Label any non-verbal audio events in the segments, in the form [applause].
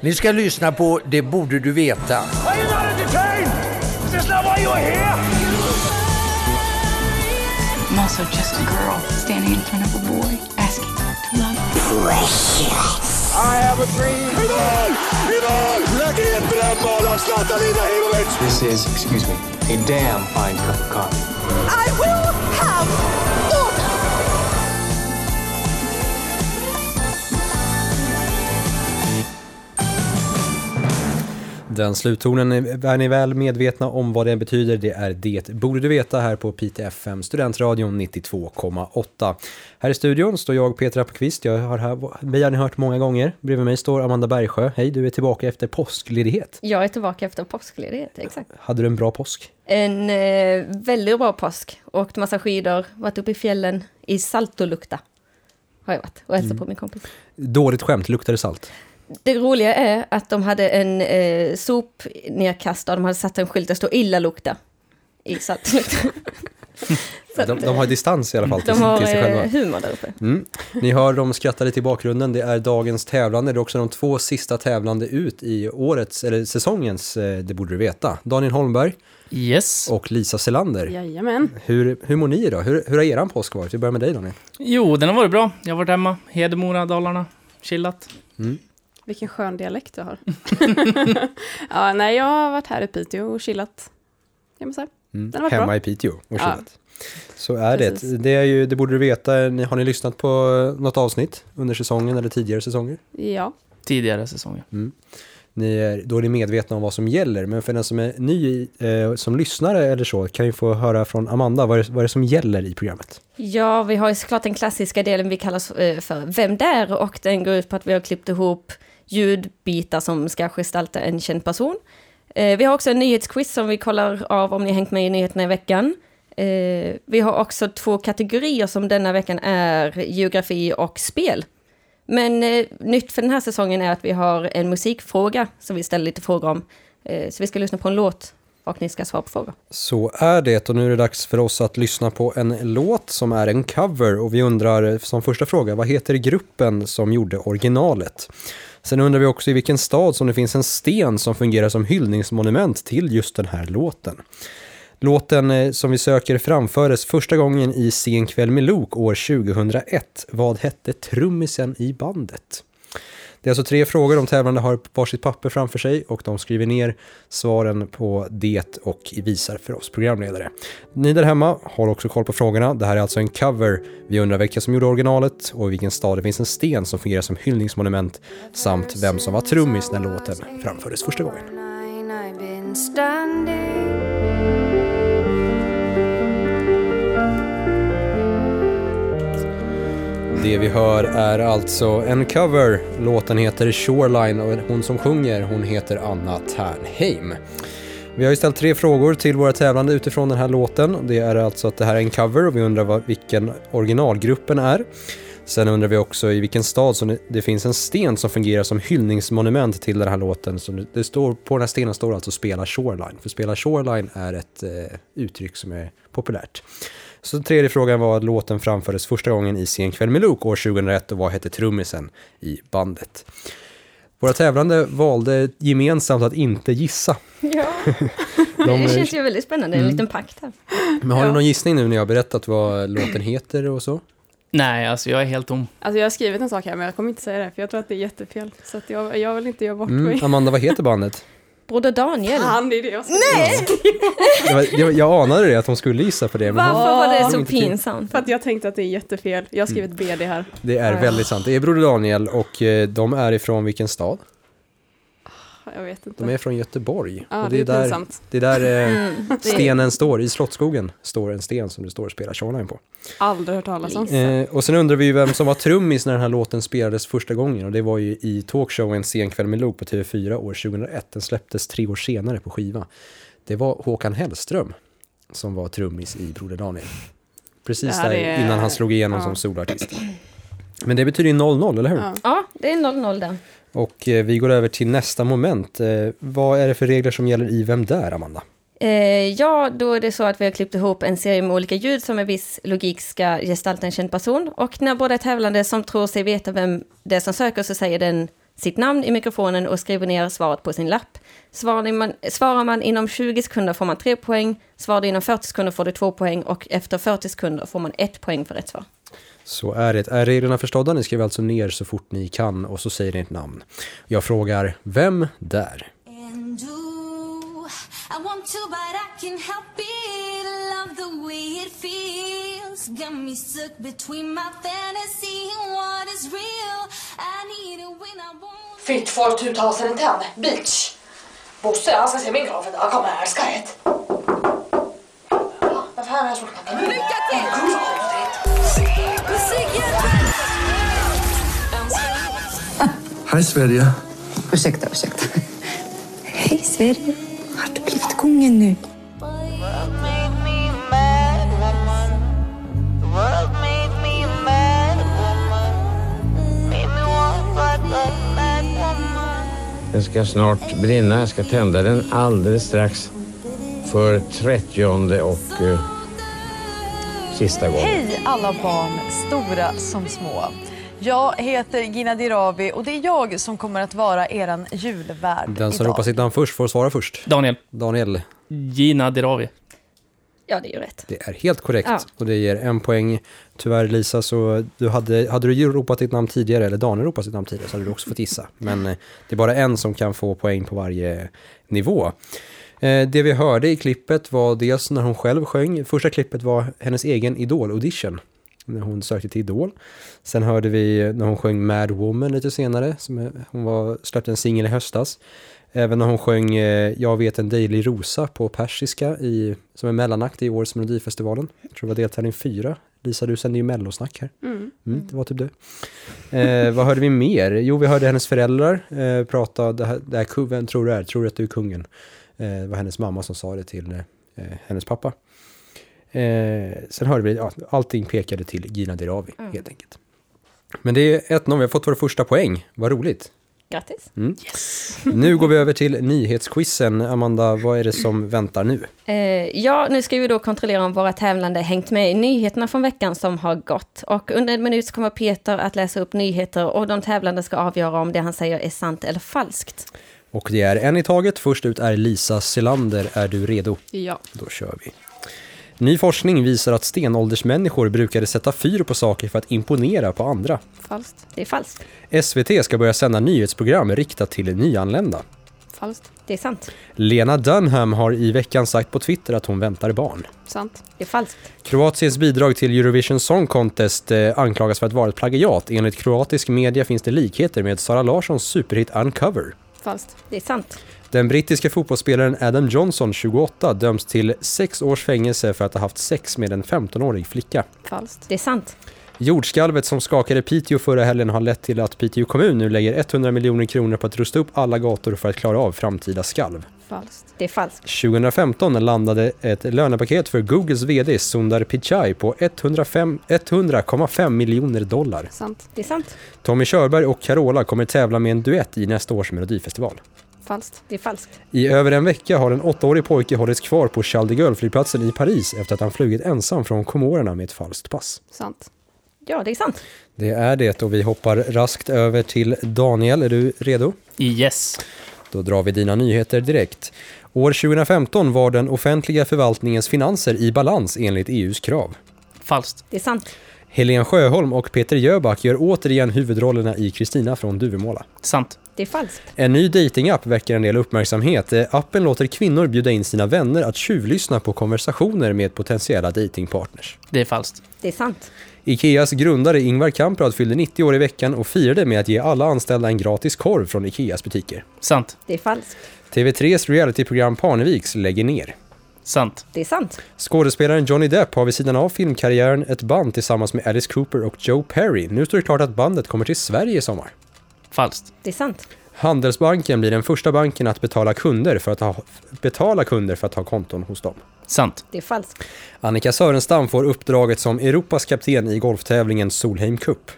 Ni ska lyssna på Det borde du veta. I'm also just a girl standing in front of a boy asking to love. I have a dream. Ivan! Ivan! Grep brännbollens Zlatan Ibrahimovic! This is, excuse me, a damn fine cup of coffee. Den sluttonen är ni väl medvetna om vad det betyder. Det är det borde du veta här på PTFM Studentradion 92,8. Här i studion står jag Peter Appelqvist. Jag har här, vi har ni hört många gånger. Bredvid mig står Amanda Bergsjö. Hej, du är tillbaka efter påskledighet. Jag är tillbaka efter påskledighet, exakt. Hade du en bra påsk? En eh, väldigt bra påsk. Åkt massa skidor, varit uppe i fjällen i Saltolukta. Har jag varit och hälsat på min kompis. Dåligt skämt, luktar det salt? Det roliga är att de hade en eh, sop nedkastad, de hade satt en skylt där det står illalukta i Saltolukta. [laughs] Så De, att, de har distans i alla fall till, de har till sig själva. eh, humor där uppe. Mm. Ni hör dem skratta lite i bakgrunden. Det är dagens tävlande. Det är också de två sista tävlande ut i årets, eller säsongens, eh, det borde du veta. Daniel Holmberg Yes. och Lisa Selander. Jajamän. Hur, hur mår ni idag? Hur, hur har eran påsk varit? Vi börjar med dig Daniel. Jo, den har varit bra. Jag har varit hemma. Hedemora, Dalarna. Chillat. Vilken skön dialekt du har. [laughs] ja, nej, jag har varit här i Piteå och chillat. Kan man säga. Mm. Den Hemma bra. i Piteå och Ja. chillat. Så är det. Precis. Det är ju, det borde du veta. Har ni lyssnat på något avsnitt under säsongen eller tidigare säsonger? Ja. Tidigare säsonger. Ni är, då är ni medvetna om vad som gäller. Men för den som är ny eh, som lyssnare eller så kan ju få höra från Amanda vad det, vad det är som gäller i programmet. Ja, vi har ju såklart den klassiska delen vi kallar eh, för Vem där? Och den går ut på att vi har klippt ihop ljudbitar som ska gestalta en känd person. Eh, vi har också en nyhetsquiz som vi kollar av om ni hängt med i nyheterna i veckan. Eh, vi har också två kategorier som denna veckan är geografi och spel. Men eh, nytt för den här säsongen är att vi har en musikfråga som vi ställer lite frågor om. Så vi ska lyssna på en låt och ni ska svara på frågor. Så är det och nu är det dags för oss att lyssna på en låt som är en cover och vi undrar som första fråga, vad heter gruppen som gjorde originalet? Sen undrar vi också i vilken stad som det finns en sten som fungerar som hyllningsmonument till just den här låten. Låten eh, som vi söker framfördes första gången i Sen kväll med Lok år 2001. Vad hette trummisen i bandet? Det är alltså tre frågor, de tävlande har varsitt papper framför sig och de skriver ner svaren på det och visar för oss programledare. Ni där hemma har också koll på frågorna. Det här är alltså en cover. Vi undrar vilka som gjorde originalet och i vilken stad det finns en sten som fungerar som hyllningsmonument samt vem som var trummis när låten framfördes första gången. Det vi hör är alltså en cover. Låten heter Shoreline och hon som sjunger hon heter Anna Ternheim. Vi har ju ställt tre frågor till våra tävlande utifrån den här låten. Det är alltså att det här är en cover och vi undrar vad, vilken originalgruppen är. Sen undrar vi också i vilken stad som det, det finns en sten som fungerar som hyllningsmonument till den här låten. Så det, det står, på den här stenen står alltså Spela Shoreline. För Spela Shoreline är ett eh, uttryck som är populärt. Så tredje frågan var att låten framfördes första gången i Sen kväll med Luke år 2001 och vad hette trummisen i bandet? Våra tävlande valde gemensamt att inte gissa. Ja, [laughs] De, det känns ju väldigt spännande, en liten pakt här. men har ni Ja. någon gissning nu när jag har berättat vad låten [clears throat] heter och så? Nej, alltså jag är helt tom. Alltså jag har skrivit en sak här men jag kommer inte säga det för jag tror att det är jättefel. Så att jag, jag vill inte göra bort Mm. mig. Amanda, vad heter bandet? [laughs] Broder Daniel. Fan, det är det jag ska Nej! Jag, var- jag, jag anade det, att de skulle gissa på det. Men Varför var det så pinsamt? För att jag tänkte att det är jättefel. Jag har skrivit BD här. det är väldigt sant. Det är Broder Daniel och eh, de är ifrån vilken stad? Jag vet inte. De är från Göteborg. Ja, och det är där, det är där eh, Mm, det- stenen står, i Slottsskogen står en sten som det står Spela Shoreline på. Aldrig hört talas om. Eh, och sen undrar vi vem som var trummis när den här låten spelades första gången och det var ju i talkshowen Sen kväll med Luke på TV4 år 2001. Den släpptes tre år senare på skiva. Det var Håkan Hellström som var trummis i Broder Daniel. Precis Det där är- innan han slog igenom ja. som soloartist. Men det betyder ju 0-0, eller hur? Ja. Ja, det är 0-0 där. Och eh, vi går över till nästa moment. Eh, vad är det för regler som gäller i Vem där, Amanda? Eh, ja, då är det så att vi har klippt ihop en serie med olika ljud som med viss logik ska gestalta en känd person. Och när båda är tävlande som tror sig veta vem det är som söker så säger den sitt namn i mikrofonen och skriver ner svaret på sin lapp. Svarar man, svarar man inom 20 sekunder får man 3 poäng, svarar du inom 40 sekunder får du 2 poäng och efter 40 sekunder får man 1 poäng för rätt svar. Så är det. Är reglerna förstådda? Ni skriver alltså ner så fort ni kan och så säger ni ett namn. Jag frågar, vem där? And ooh, I want to, but I can't help it. Love the way it feels. Got me stuck between my fantasy and what is real. I need it when I want. Fit for 2010, bitch! Bosse, han ska se min grav. Jag kommer älska det. Va? Varför har jag solknappen? Lycka till! Hej Sverige. Ursäkta, ursäkta. Hej Sverige. Har du blivit kungen nu? Den ska snart brinna. Jag ska tända den alldeles strax för trettionde och eh, sista gången. Hej alla barn, stora som små. Jag heter Gina Dirawi och det är jag som kommer att vara eran julvärd Den som idag. ropar sitt namn först får svara först. Daniel. Daniel, Gina Dirawi. Ja, det är ju rätt. det är helt korrekt. Ja. Och det ger en poäng. Tyvärr Lisa, så du hade, hade du ropat ditt namn tidigare, eller Daniel ropat sitt namn tidigare, så hade du också fått gissa. Men eh, det är bara en som kan få poäng på varje nivå. Eh, Det vi hörde i klippet var dels när hon själv sjöng. Första klippet var hennes egen Idol-audition. När hon sökte till Idol. Sen hörde vi när hon sjöng Mad Woman lite senare. Som hon var, släppte en singel i höstas. Även när hon sjöng eh, Jag vet en dejlig rosa på persiska i, som en mellanakt i årets Melodifestivalen. Jag tror det var deltävling fyra. Lisa, du sände ju mellosnack här. Mm. Mm, det var typ det. Eh, vad hörde vi mer? Jo, vi hörde hennes föräldrar eh, prata, det här, det här, vem tror du är? Tror du att du är kungen? Eh, det var hennes mamma som sa det till eh, hennes pappa. Eh, sen hörde vi, ja, allting pekade till Gina Dirawi helt enkelt. Men det är 1-0, vi har fått vår första poäng. Vad roligt. Grattis. Mm. [laughs] Nu går vi över till nyhetsquizen. Amanda, vad är det som väntar nu? Eh, ja, nu ska vi då kontrollera om våra tävlande hängt med i nyheterna från veckan som har gått. Och under en minut så kommer Peter att läsa upp nyheter och de tävlande ska avgöra om det han säger är sant eller falskt. Och det är en i taget. Först ut är Lisa Selander. Är du redo? Ja. Då kör vi. Ny forskning visar att stenåldersmänniskor brukade sätta fyr på saker för att imponera på andra. Falskt. Det är falskt. SVT ska börja sända nyhetsprogram riktat till nyanlända. Falskt. Det är sant. Lena Dunham har i veckan sagt på Twitter att hon väntar barn. Sant. Det är falskt. Kroatiens bidrag till Eurovision Song Contest eh, anklagas för att vara ett plagiat. Enligt kroatisk media finns det likheter med Sara Larssons superhit Uncover. Falskt. Det är sant. Den brittiska fotbollsspelaren Adam Johnson, 28, döms till sex års fängelse för att ha haft sex med en 15-årig flicka. Falskt. Det är sant. Jordskalvet som skakade Piteå förra helgen har lett till att Piteå kommun nu lägger 100 miljoner kronor på att rusta upp alla gator för att klara av framtida skalv. Falskt. Det är falskt. 2015 landade ett lönepaket för Googles VD Sundar Pichai på 105 100,5 miljoner dollar. Sant. Det är sant. Tommy Körberg och Carola kommer tävla med en duett i nästa års melodifestival. Falskt. Det är falskt. I över en vecka har en åttaårig pojke hållits kvar på Charles de Gaulle-flygplatsen i Paris efter att han flugit ensam från Komorerna med ett falskt pass. Sant. Ja, det är sant. Det är det och vi hoppar raskt över till Daniel. Är du redo? Yes. Då drar vi dina nyheter direkt. År 2015 var den offentliga förvaltningens finanser i balans enligt EUs krav. Falskt. Det är sant. Helen Sjöholm och Peter Jöback gör återigen huvudrollerna i Kristina från Duvemåla. Sant. Det är falskt. En ny datingapp väcker en del uppmärksamhet. Eh, Appen låter kvinnor bjuda in sina vänner att tjuvlyssna på konversationer med potentiella datingpartners. Det är falskt. Det är sant. Ikeas grundare Ingvar Kamprad fyllde 90 år i veckan och firade med att ge alla anställda en gratis korv från Ikeas butiker. Sant. Det är falskt. TV3s realityprogram Parneviks lägger ner. Sant. Det är sant. Skådespelaren Johnny Depp har vid sidan av filmkarriären ett band tillsammans med Alice Cooper och Joe Perry. Nu står det klart att bandet kommer till Sverige i sommar. Falskt. Det är sant. Handelsbanken blir den första banken att betala kunder för att ha, betala kunder för att ha konton hos dem. Sant. Det är falskt. Annika Sörenstam får uppdraget som Europas kapten i golftävlingen Solheim Cup.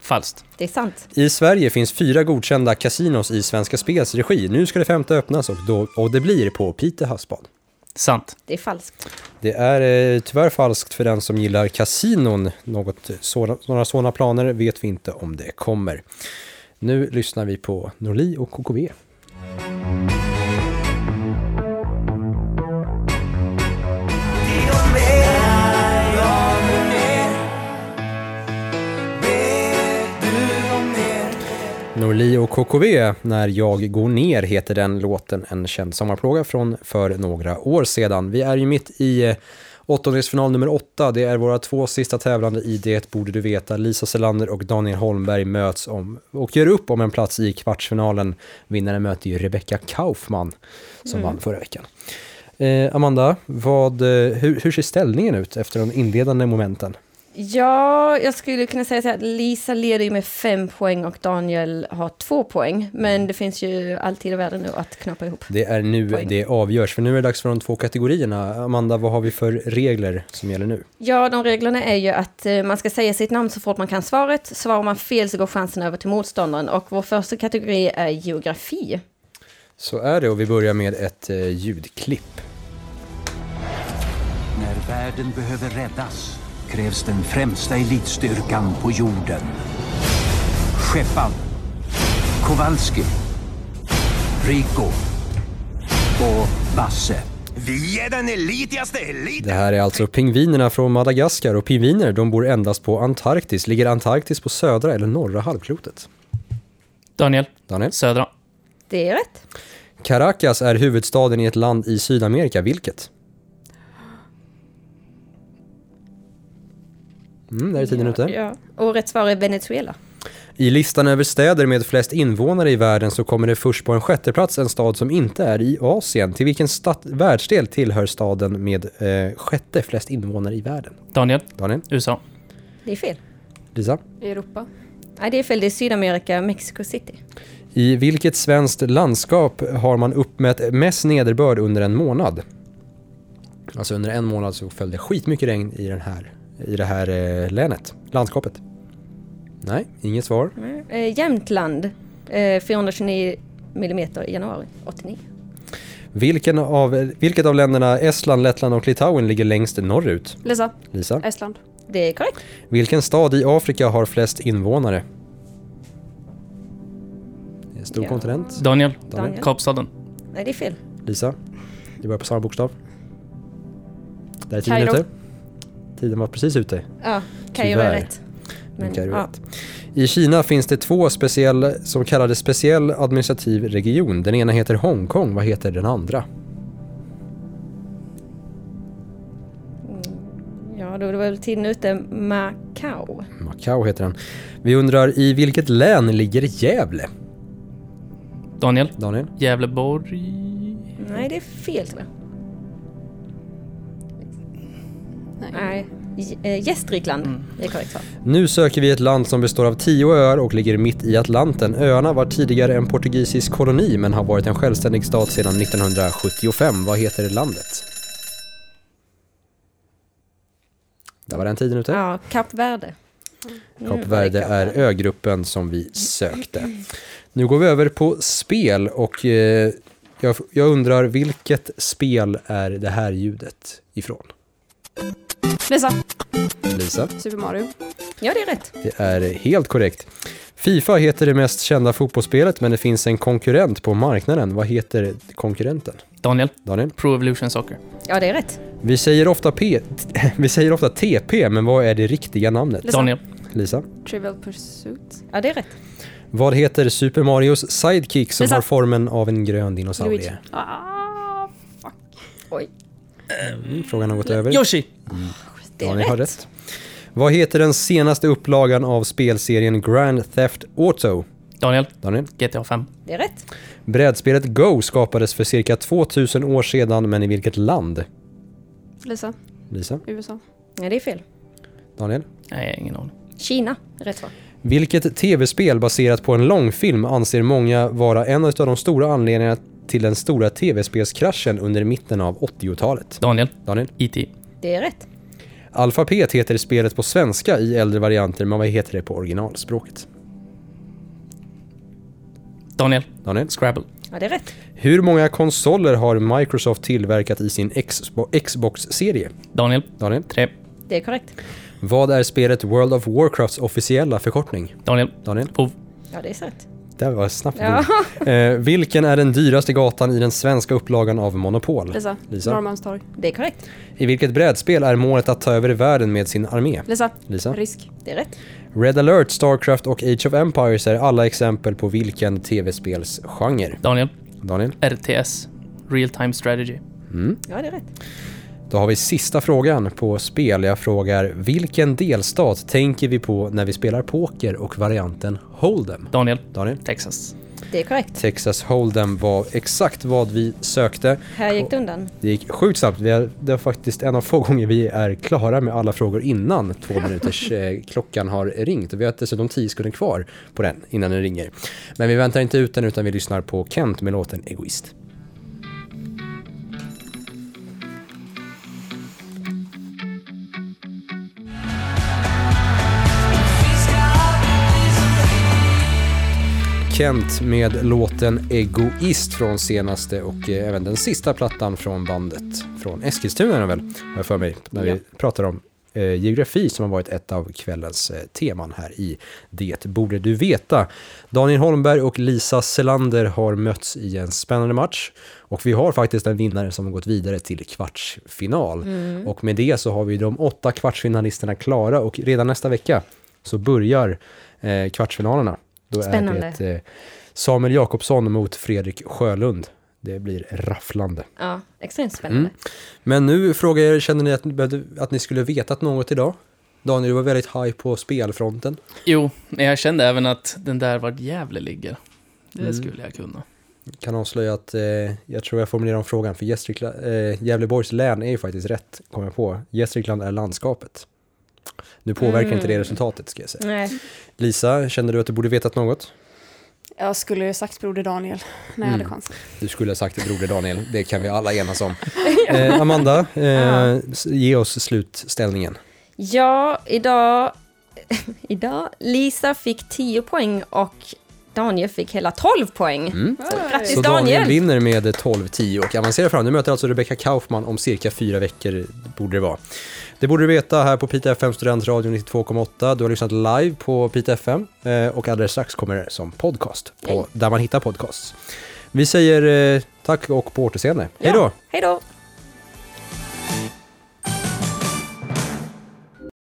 Falskt. Det är sant. I Sverige finns fyra godkända kasinos i Svenska Spels regi. Nu ska det femte öppnas och, då, och det blir på Pite havsbad. Sant. Det är falskt. Det är eh, tyvärr falskt för den som gillar kasinon. Något sådana, några sådana planer vet vi inte om det kommer. Nu lyssnar vi på Norli och KKV. Norli och KKV, När jag går ner heter den låten, en känd sommarplåga från för några år sedan. Vi är ju mitt i eh, åttondelsfinal nummer åtta. Det är våra två sista tävlande i Det borde du veta. Lisa Selander och Daniel Holmberg möts om och gör upp om en plats i kvartsfinalen. Vinnaren möter ju Rebecca Kaufman som Mm. vann förra veckan. Eh, Amanda, vad, eh, hur, hur ser ställningen ut efter de inledande momenten? Ja, jag skulle kunna säga så här att Lisa leder ju med fem poäng och Daniel har två poäng. Men det finns ju alltid i världen nu att knappa ihop. Det är nu Poäng. det avgörs, för nu är det dags för de två kategorierna. Amanda, vad har vi för regler som gäller nu? Ja, de reglerna är ju att eh, man ska säga sitt namn så fort man kan svaret. Svarar man fel så går chansen över till motståndaren. Och vår första kategori är geografi. Så är det och vi börjar med ett eh, ljudklipp. När världen behöver räddas krävs den främsta elitstyrkan på jorden. Skeppan, Kowalski, Rico och Basse. Vi är den elitigaste elit! Det här är alltså pingvinerna från Madagaskar och pingviner de bor endast på Antarktis. Ligger Antarktis på södra eller norra halvklotet? Daniel. Daniel. Södra. Det är rätt. Caracas är huvudstaden i ett land i Sydamerika. Vilket? Mm, där är tiden ute. Ja. Och rätt svar är Venezuela. I listan över städer med flest invånare i världen så kommer det först på en sjätte plats en stad som inte är i Asien. Till vilken stad, världsdel tillhör staden med eh, sjätte flest invånare i världen? Daniel. Daniel. USA. Det är fel. Lisa? Europa. Nej, det är fel. Det är Sydamerika, Mexico City. I vilket svenskt landskap har man uppmätt mest nederbörd under en månad? Alltså under en månad så föll det skitmycket regn i, den här, i det här eh, länet, landskapet. Nej, inget svar. Eh, Jämtland, eh, 429 millimeter i januari 89. Vilken av, vilket av länderna Estland, Lettland och Litauen ligger längst norrut? Lisa. Lisa? Estland. Det är korrekt. Vilken stad i Afrika har flest invånare? Det är en stor Ja. kontinent. Daniel. Daniel. Kapstaden. Nej, det är fel. Lisa? Vi börjar på samma bokstav. Där är tiden ute. Tiden var precis ute. Ja, är Tyvärr. rätt. Men, ja. rätt. I Kina finns det två speciell, som kallade speciell administrativ region. Den ena heter Hongkong, vad heter den andra? Ja, då är det väl tiden ute. Macau. Macau heter den. Vi undrar, i vilket län ligger Gävle? Daniel. Daniel? Gävleborg. Nej, det är fel tror jag. Nej. Eh, Gästrikland är korrekt svar. Nu söker vi ett land som består av tio öar och ligger mitt i Atlanten. Öarna var tidigare en portugisisk koloni men har varit en självständig stat sedan 1975. Vad heter landet? Där var den tiden ute. Ja, Kap Verde. Kap Verde är ögruppen som vi sökte. Nu går vi över på spel och eh, jag, jag undrar vilket spel är det här ljudet ifrån? Lisa. Lisa? Super Mario. Ja, det är rätt. Det är helt korrekt. Fifa heter det mest kända fotbollsspelet men det finns en konkurrent på marknaden. Vad heter konkurrenten? Daniel. Daniel? Pro Evolution Soccer. Ja, det är rätt. Vi säger ofta, P, [laughs] vi säger ofta TP men vad är det riktiga namnet? Lisa. Daniel. Lisa? Trivial Pursuit. Ja, det är rätt. Vad heter Super Marios sidekick som Lisa. har formen av en grön dinosaurie? Luigi. Ah, fuck. Oj. Mm, Frågan har gått över. Yoshi. Det är Daniel har rätt. Vad heter den senaste upplagan av spelserien Grand Theft Auto? Daniel. Daniel? GTA 5. Det är rätt. Brädspelet Go skapades för cirka 2000 år sedan, men i vilket land? Lisa. Lisa? USA. Nej, det är fel. Daniel? Nej, ingen aning. Kina. Rätt svar. Vilket tv-spel baserat på en långfilm anser många vara en av de stora anledningarna till den stora tv-spelskraschen under mitten av 80-talet? Daniel. Daniel? E.T. Det är rätt. Alfapet heter spelet på svenska i äldre varianter, men vad heter det på originalspråket? Daniel. Daniel? Scrabble. Ja, det är rätt. Hur många konsoler har Microsoft tillverkat i sin Xbo- Xbox-serie? Daniel. Daniel? Tre. Det är korrekt. Vad är spelet World of Warcrafts officiella förkortning? Daniel. Daniel? WoW. Ja, det är rätt. Det var snabbt. Ja. Eh, vilken är den dyraste gatan i den svenska upplagan av Monopol? Lisa. Lisa. Norrmalmstorg. Det är korrekt. I vilket brädspel är målet att ta över världen med sin armé? Lisa. Lisa. Risk. Det är rätt. Red alert, Starcraft och Age of Empires är alla exempel på vilken tv-spelsgenre? Daniel. Daniel? RTS. Real Time Strategy. Mm. Ja, det är rätt. Då har vi sista frågan på spel. Jag frågar vilken delstat tänker vi på när vi spelar poker och varianten Hold'em? Daniel. Daniel? Texas. Det är korrekt. Texas Hold'em var exakt vad vi sökte. Här gick det undan. Det gick sjukt snabbt. Vi det är faktiskt en av få gånger vi är klara med alla frågor innan två [laughs] minuters eh, klockan har ringt. Och vi har dessutom tio sekunder kvar på den innan den ringer. Men vi väntar inte ut den utan vi lyssnar på Kent med låten Egoist. Kent med låten Egoist från senaste och eh, även den sista plattan från bandet. Från Eskilstuna väl, har jag för mig, när vi pratar om eh, geografi som har varit ett av kvällens eh, teman här i Det borde du veta. Daniel Holmberg och Lisa Selander har mötts i en spännande match och vi har faktiskt en vinnare som har gått vidare till kvartsfinal. Mm. Och med det så har vi de åtta kvartsfinalisterna klara och redan nästa vecka så börjar eh, kvartsfinalerna. Då Spännande. är det eh, Samuel Jakobsson mot Fredrik Sjölund. Det blir rafflande. Ja, extremt spännande. Mm. Men nu frågar jag er, känner ni att, ni behövde- att ni skulle vetat något idag? Daniel, du var väldigt high på spelfronten. Jo, men jag kände även att den där vart Gävle ligger. Det Mm. skulle jag kunna. Kan avslöja att eh, jag tror jag formulerar om frågan, för eh, Gävleborgs län är ju faktiskt rätt, kommer jag på. Gästrikland är landskapet. Nu påverkar Mm. inte det resultatet, ska jag säga. Nej. Lisa, kände du att du borde vetat något? Jag skulle ju sagt Broder Daniel när jag hade Mm. chansen. Du skulle ha sagt Broder Daniel, det kan vi alla enas om. [laughs] eh, Amanda, eh, ge oss slutställningen. Ja, idag... [laughs] idag... Lisa fick 10 poäng och Daniel fick hela 12 poäng. Mm. Så grattis Så Daniel! Daniel vinner med 12-10 och avancerar fram. Du möter alltså Rebecca Kaufman om cirka fyra veckor, borde det vara. Det borde du veta här på Pita FM Studentradio 92,8. Du har lyssnat live på Pita FM eh, och alldeles strax kommer det som podcast, på, där man hittar podcasts. Vi säger eh, tack och på återseende. Hej då! Hej då!